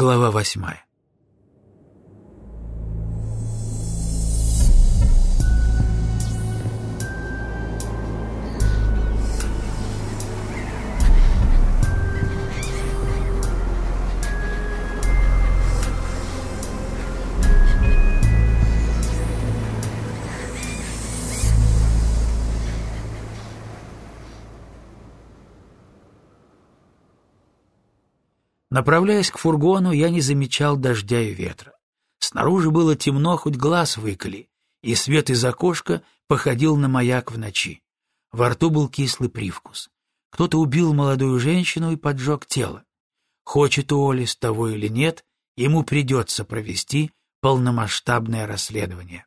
Глава восьмая. Направляясь к фургону, я не замечал дождя и ветра. Снаружи было темно, хоть глаз выколи, и свет из окошка походил на маяк в ночи. Во рту был кислый привкус. Кто-то убил молодую женщину и поджег тело. Хочет Уоллес того или нет, ему придется провести полномасштабное расследование.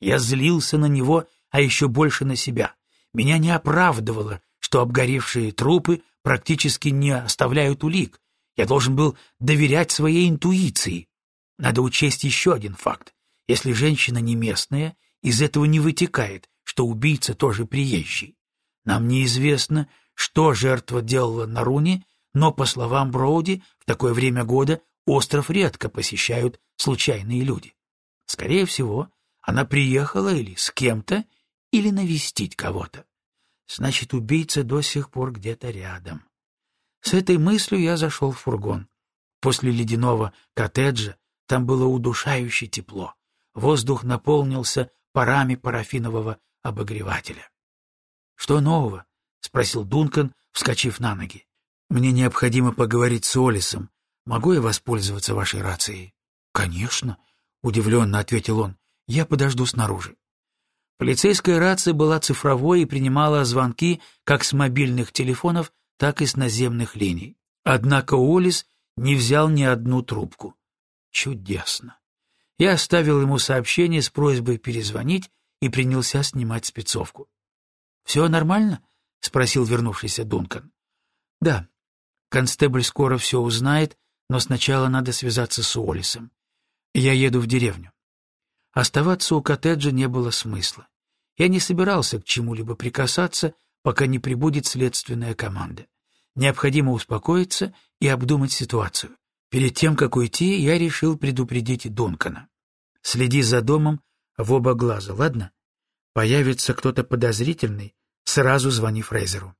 Я злился на него, а еще больше на себя. Меня не оправдывало, что обгоревшие трупы практически не оставляют улик, я должен был доверять своей интуиции. Надо учесть еще один факт. Если женщина не местная, из этого не вытекает, что убийца тоже приезжий. Нам неизвестно, что жертва делала на руне, но, по словам Броуди, в такое время года остров редко посещают случайные люди. Скорее всего, она приехала или с кем-то, или навестить кого-то. Значит, убийца до сих пор где-то рядом. С этой мыслью я зашел в фургон. После ледяного коттеджа там было удушающе тепло. Воздух наполнился парами парафинового обогревателя. — Что нового? — спросил Дункан, вскочив на ноги. — Мне необходимо поговорить с Олисом. Могу я воспользоваться вашей рацией? — Конечно, — удивленно ответил он. — Я подожду снаружи. Полицейская рация была цифровой и принимала звонки как с мобильных телефонов, так и с наземных линий. Однако Уоллес не взял ни одну трубку. Чудесно. Я оставил ему сообщение с просьбой перезвонить и принялся снимать спецовку. «Все нормально?» — спросил вернувшийся Дункан. «Да. Констебль скоро все узнает, но сначала надо связаться с Уоллесом. Я еду в деревню». Оставаться у коттеджа не было смысла. Я не собирался к чему-либо прикасаться, пока не прибудет следственная команда. Необходимо успокоиться и обдумать ситуацию. Перед тем, как уйти, я решил предупредить Дункана. Следи за домом в оба глаза, ладно? Появится кто-то подозрительный, сразу звони Фрейзеру.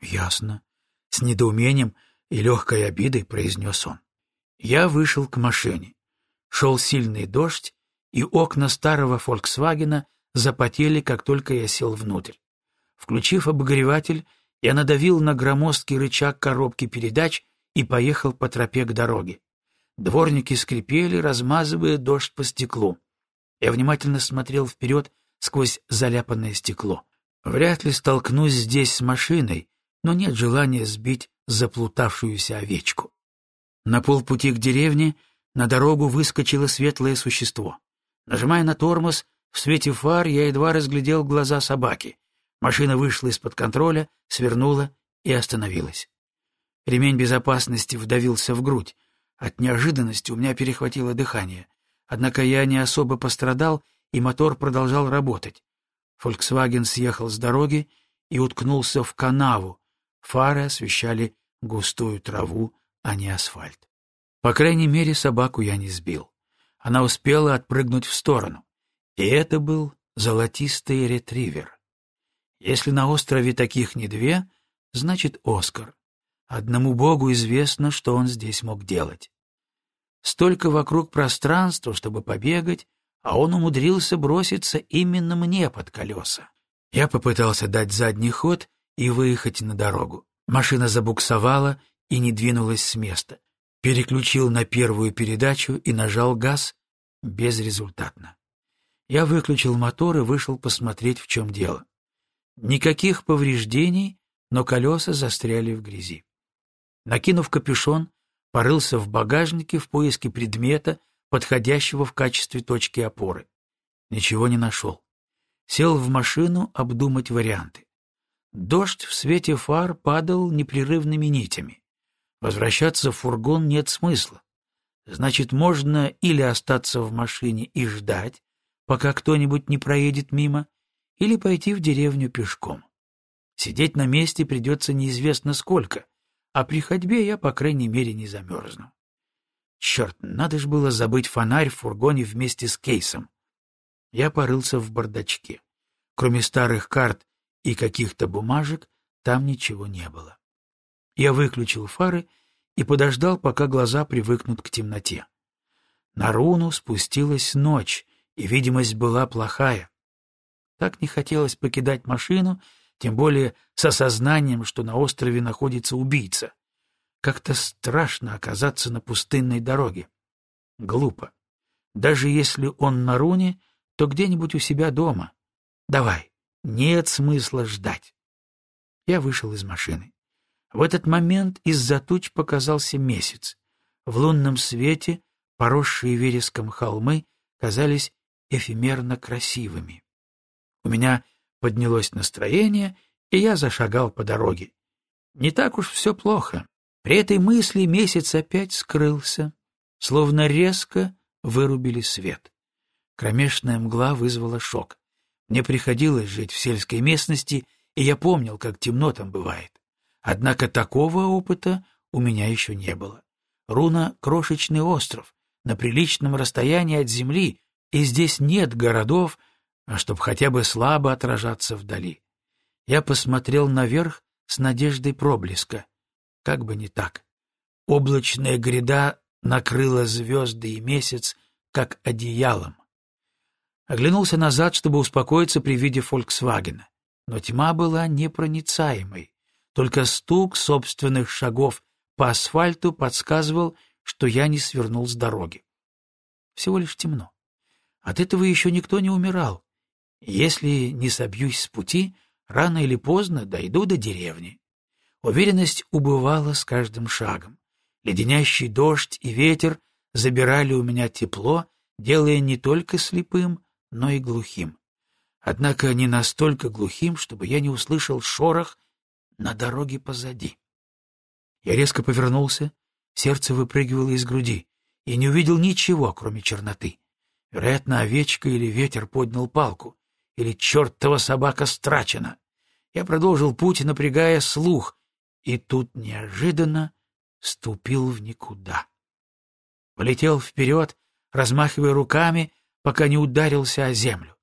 Ясно. С недоумением и легкой обидой произнес он. Я вышел к машине. Шел сильный дождь, и окна старого «Фольксвагена» запотели, как только я сел внутрь. Включив обогреватель, я надавил на громоздкий рычаг коробки передач и поехал по тропе к дороге. Дворники скрипели, размазывая дождь по стеклу. Я внимательно смотрел вперед сквозь заляпанное стекло. Вряд ли столкнусь здесь с машиной, но нет желания сбить заплутавшуюся овечку. На полпути к деревне на дорогу выскочило светлое существо. Нажимая на тормоз, в свете фар я едва разглядел глаза собаки. Машина вышла из-под контроля, свернула и остановилась. Ремень безопасности вдавился в грудь. От неожиданности у меня перехватило дыхание. Однако я не особо пострадал, и мотор продолжал работать. Фольксваген съехал с дороги и уткнулся в канаву. Фары освещали густую траву, а не асфальт. По крайней мере, собаку я не сбил. Она успела отпрыгнуть в сторону. И это был золотистый ретривер. Если на острове таких не две, значит Оскар. Одному Богу известно, что он здесь мог делать. Столько вокруг пространства, чтобы побегать, а он умудрился броситься именно мне под колеса. Я попытался дать задний ход и выехать на дорогу. Машина забуксовала и не двинулась с места. Переключил на первую передачу и нажал газ безрезультатно. Я выключил мотор и вышел посмотреть, в чем дело. Никаких повреждений, но колеса застряли в грязи. Накинув капюшон, порылся в багажнике в поиске предмета, подходящего в качестве точки опоры. Ничего не нашел. Сел в машину обдумать варианты. Дождь в свете фар падал непрерывными нитями. Возвращаться в фургон нет смысла. Значит, можно или остаться в машине и ждать, пока кто-нибудь не проедет мимо, или пойти в деревню пешком. Сидеть на месте придется неизвестно сколько, а при ходьбе я, по крайней мере, не замерзну. Черт, надо ж было забыть фонарь в фургоне вместе с кейсом. Я порылся в бардачке. Кроме старых карт и каких-то бумажек, там ничего не было. Я выключил фары и подождал, пока глаза привыкнут к темноте. На руну спустилась ночь, и видимость была плохая. Так не хотелось покидать машину, тем более с осознанием, что на острове находится убийца. Как-то страшно оказаться на пустынной дороге. Глупо. Даже если он на руне, то где-нибудь у себя дома. Давай, нет смысла ждать. Я вышел из машины. В этот момент из-за туч показался месяц. В лунном свете поросшие вереском холмы казались эфемерно красивыми. У меня поднялось настроение, и я зашагал по дороге. Не так уж все плохо. При этой мысли месяц опять скрылся, словно резко вырубили свет. Кромешная мгла вызвала шок. Мне приходилось жить в сельской местности, и я помнил, как темно там бывает. Однако такого опыта у меня еще не было. Руна — крошечный остров, на приличном расстоянии от земли, и здесь нет городов, а чтобы хотя бы слабо отражаться вдали. Я посмотрел наверх с надеждой проблеска. Как бы не так. Облачная гряда накрыла звезды и месяц, как одеялом. Оглянулся назад, чтобы успокоиться при виде «Фольксвагена». Но тьма была непроницаемой. Только стук собственных шагов по асфальту подсказывал, что я не свернул с дороги. Всего лишь темно. От этого еще никто не умирал. Если не собьюсь с пути, рано или поздно дойду до деревни. Уверенность убывала с каждым шагом. Леденящий дождь и ветер забирали у меня тепло, делая не только слепым, но и глухим. Однако не настолько глухим, чтобы я не услышал шорох на дороге позади. Я резко повернулся, сердце выпрыгивало из груди, и не увидел ничего, кроме черноты. Вероятно, овечка или ветер поднял палку, или чертова собака страчена. Я продолжил путь, напрягая слух, и тут неожиданно ступил в никуда. Полетел вперед, размахивая руками, пока не ударился о землю.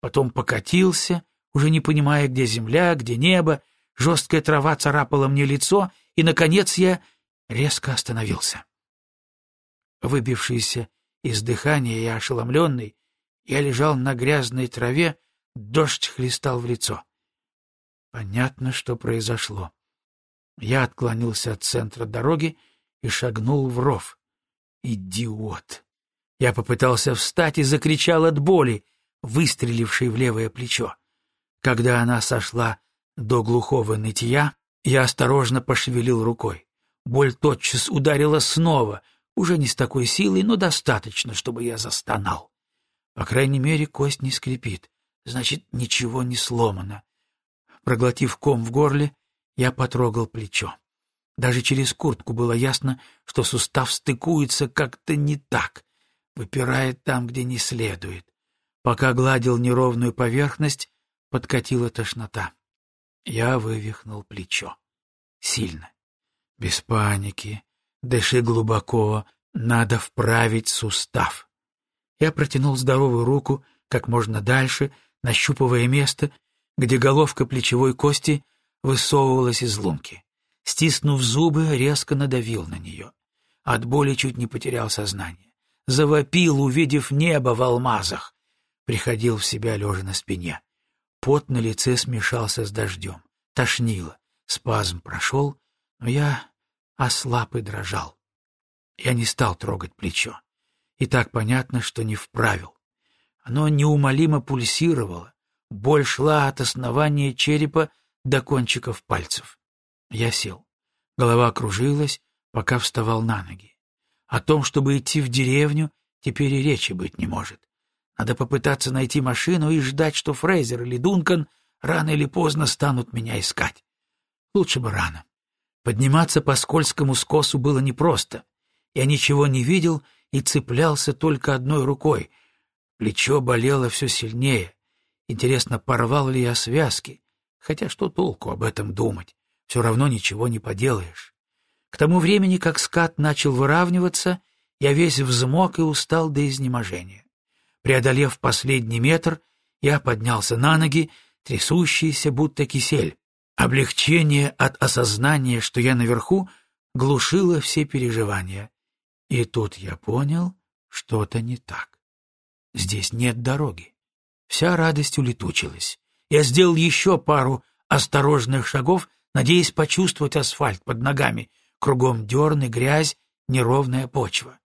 Потом покатился, уже не понимая, где земля, где небо, жесткая трава царапала мне лицо, и, наконец, я резко остановился. Выбившийся из дыхания и ошеломленный, я лежал на грязной траве, дождь хлестал в лицо. Понятно, что произошло. Я отклонился от центра дороги и шагнул в ров. Идиот! Я попытался встать и закричал от боли, выстрелившей в левое плечо. Когда она сошла до глухого нытья, я осторожно пошевелил рукой. Боль тотчас ударила снова, уже не с такой силой, но достаточно, чтобы я застонал. По крайней мере, кость не скрипит, значит, ничего не сломано. Проглотив ком в горле, я потрогал плечо. Даже через куртку было ясно, что сустав стыкуется как-то не так, выпирает там, где не следует. Пока гладил неровную поверхность, подкатила тошнота. Я вывихнул плечо. Сильно. Без паники. Дыши глубоко. Надо вправить сустав. Я протянул здоровую руку как можно дальше, нащупывая место, где головка плечевой кости высовывалась из лунки. Стиснув зубы, резко надавил на нее. От боли чуть не потерял сознание. Завопил, увидев небо в алмазах. Приходил в себя, лежа на спине. Пот на лице смешался с дождем. Тошнило. Спазм прошел, но я ослаб и дрожал. Я не стал трогать плечо. И так понятно, что не вправил. Оно неумолимо пульсировало. Боль шла от основания черепа до кончиков пальцев. Я сел. Голова кружилась, пока вставал на ноги. О том, чтобы идти в деревню, теперь и речи быть не может. Надо попытаться найти машину и ждать, что Фрейзер или Дункан рано или поздно станут меня искать. Лучше бы рано. Подниматься по скользкому скосу было непросто. Я ничего не видел и цеплялся только одной рукой. Плечо болело все сильнее. Интересно, порвал ли я связки? Хотя что толку об этом думать? Все равно ничего не поделаешь. К тому времени, как скат начал выравниваться, я весь взмок и устал до изнеможения. Преодолев последний метр, я поднялся на ноги, трясущийся, будто кисель. Облегчение от осознания, что я наверху, глушило все переживания. И тут я понял, что-то не так. Здесь нет дороги. Вся радость улетучилась. Я сделал еще пару осторожных шагов, надеясь почувствовать асфальт под ногами. Кругом дерн и грязь, неровная почва.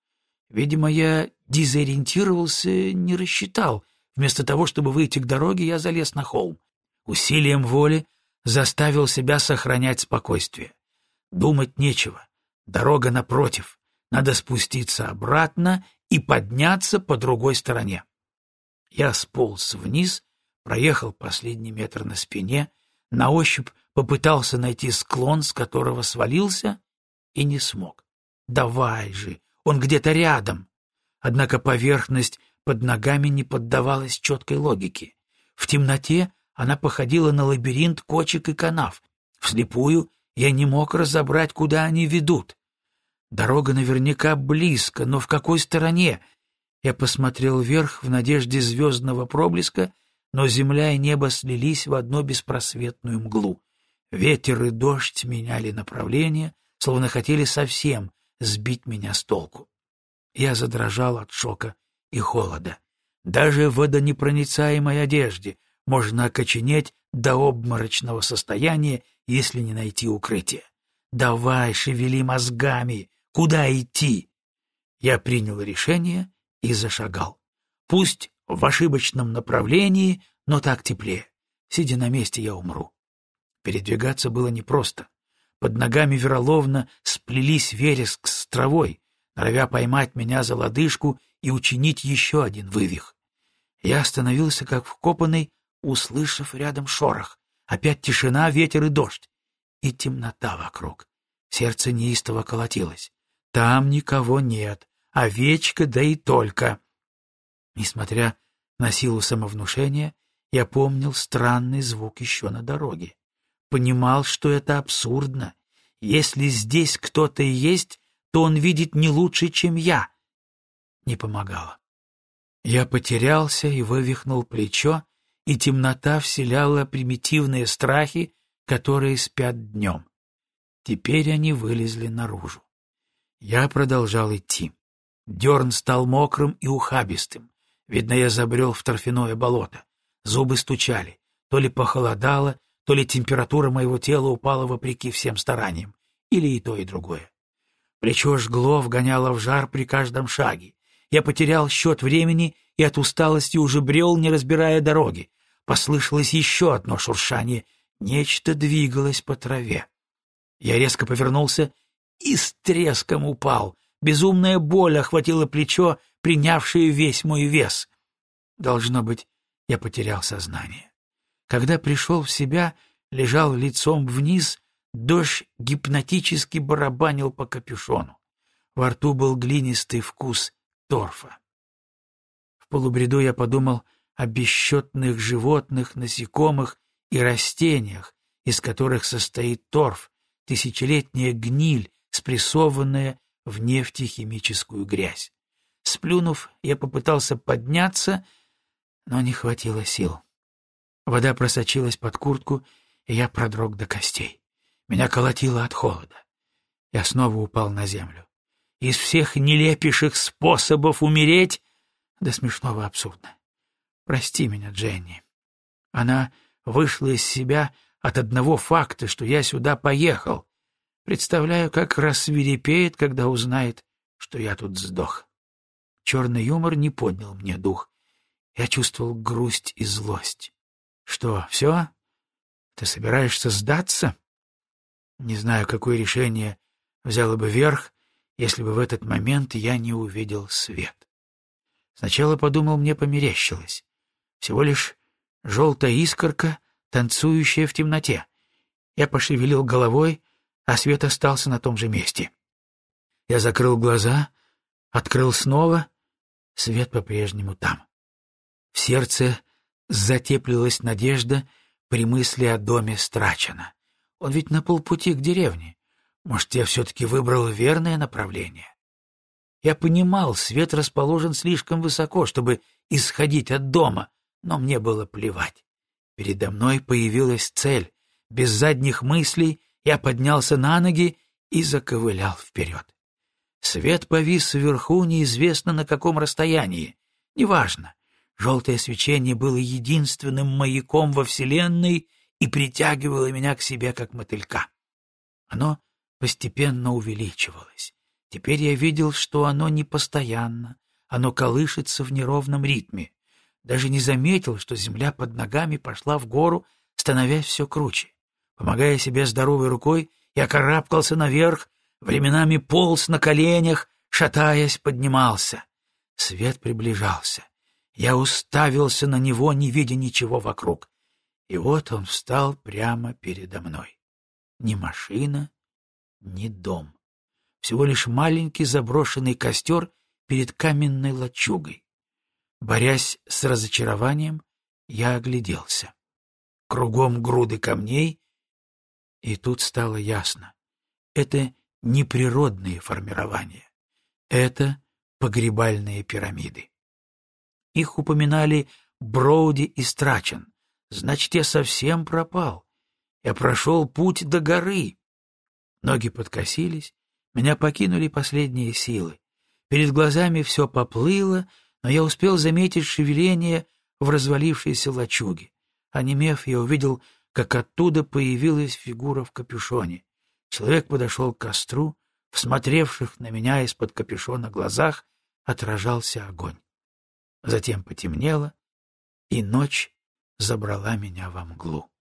Видимо, я дезориентировался, не рассчитал. Вместо того, чтобы выйти к дороге, я залез на холм. Усилием воли заставил себя сохранять спокойствие. Думать нечего. Дорога напротив. Надо спуститься обратно и подняться по другой стороне. Я сполз вниз, проехал последний метр на спине, на ощупь попытался найти склон, с которого свалился, и не смог. Давай же, он где-то рядом. Однако поверхность под ногами не поддавалась четкой логике. В темноте она походила на лабиринт кочек и канав. Вслепую я не мог разобрать, куда они ведут. Дорога наверняка близко, но в какой стороне? Я посмотрел вверх в надежде звездного проблеска, но земля и небо слились в одну беспросветную мглу. Ветер и дождь меняли направление, словно хотели совсем сбить меня с толку. Я задрожал от шока и холода. Даже в водонепроницаемой одежде можно окоченеть до обморочного состояния, если не найти укрытие. Давай, шевели мозгами, куда идти? Я принял решение и зашагал. Пусть в ошибочном направлении, но так теплее. Сидя на месте, я умру. Передвигаться было непросто. Под ногами вероловно сплелись вереск с травой, норовя поймать меня за лодыжку и учинить еще один вывих. Я остановился как вкопанный, услышав рядом шорох. Опять тишина, ветер и дождь. И темнота вокруг. Сердце неистово колотилось. Там никого нет. Овечка, да и только. Несмотря на силу самовнушения, я помнил странный звук еще на дороге понимал, что это абсурдно. Если здесь кто-то и есть, то он видит не лучше, чем я. Не помогало. Я потерялся и вывихнул плечо, и темнота вселяла примитивные страхи, которые спят днем. Теперь они вылезли наружу. Я продолжал идти. Дерн стал мокрым и ухабистым. Видно, я забрел в торфяное болото. Зубы стучали. То ли похолодало, то ли температура моего тела упала вопреки всем стараниям, или и то, и другое. Плечо жгло, вгоняло в жар при каждом шаге. Я потерял счет времени и от усталости уже брел, не разбирая дороги. Послышалось еще одно шуршание. Нечто двигалось по траве. Я резко повернулся и с треском упал. Безумная боль охватила плечо, принявшее весь мой вес. Должно быть, я потерял сознание. Когда пришел в себя, лежал лицом вниз, дождь гипнотически барабанил по капюшону. Во рту был глинистый вкус торфа. В полубреду я подумал о бесчетных животных, насекомых и растениях, из которых состоит торф, тысячелетняя гниль, спрессованная в нефтехимическую грязь. Сплюнув, я попытался подняться, но не хватило сил. Вода просочилась под куртку, и я продрог до костей. Меня колотило от холода. Я снова упал на землю. Из всех нелепейших способов умереть до смешного абсурдно. Прости меня, Дженни. Она вышла из себя от одного факта, что я сюда поехал. Представляю, как рассвирепеет, когда узнает, что я тут сдох. Черный юмор не поднял мне дух. Я чувствовал грусть и злость. Что, все? Ты собираешься сдаться? Не знаю, какое решение взяло бы верх, если бы в этот момент я не увидел свет. Сначала подумал, мне померещилось. Всего лишь желтая искорка, танцующая в темноте. Я пошевелил головой, а свет остался на том же месте. Я закрыл глаза, открыл снова, свет по-прежнему там. В сердце Затеплилась надежда при мысли о доме Страчена. Он ведь на полпути к деревне. Может, я все-таки выбрал верное направление? Я понимал, свет расположен слишком высоко, чтобы исходить от дома, но мне было плевать. Передо мной появилась цель. Без задних мыслей я поднялся на ноги и заковылял вперед. Свет повис вверху неизвестно на каком расстоянии. Неважно. Желтое свечение было единственным маяком во Вселенной и притягивало меня к себе, как мотылька. Оно постепенно увеличивалось. Теперь я видел, что оно не постоянно, оно колышется в неровном ритме. Даже не заметил, что земля под ногами пошла в гору, становясь все круче. Помогая себе здоровой рукой, я карабкался наверх, временами полз на коленях, шатаясь, поднимался. Свет приближался. Я уставился на него, не видя ничего вокруг. И вот он встал прямо передо мной. Ни машина, ни дом. Всего лишь маленький заброшенный костер перед каменной лачугой. Борясь с разочарованием, я огляделся. Кругом груды камней, и тут стало ясно. Это не природные формирования. Это погребальные пирамиды. Их упоминали Броуди и Страчен. Значит, я совсем пропал. Я прошел путь до горы. Ноги подкосились, меня покинули последние силы. Перед глазами все поплыло, но я успел заметить шевеление в развалившейся лачуге. Онемев, я увидел, как оттуда появилась фигура в капюшоне. Человек подошел к костру, в на меня из-под капюшона глазах отражался огонь. Затем потемнело, и ночь забрала меня во мглу.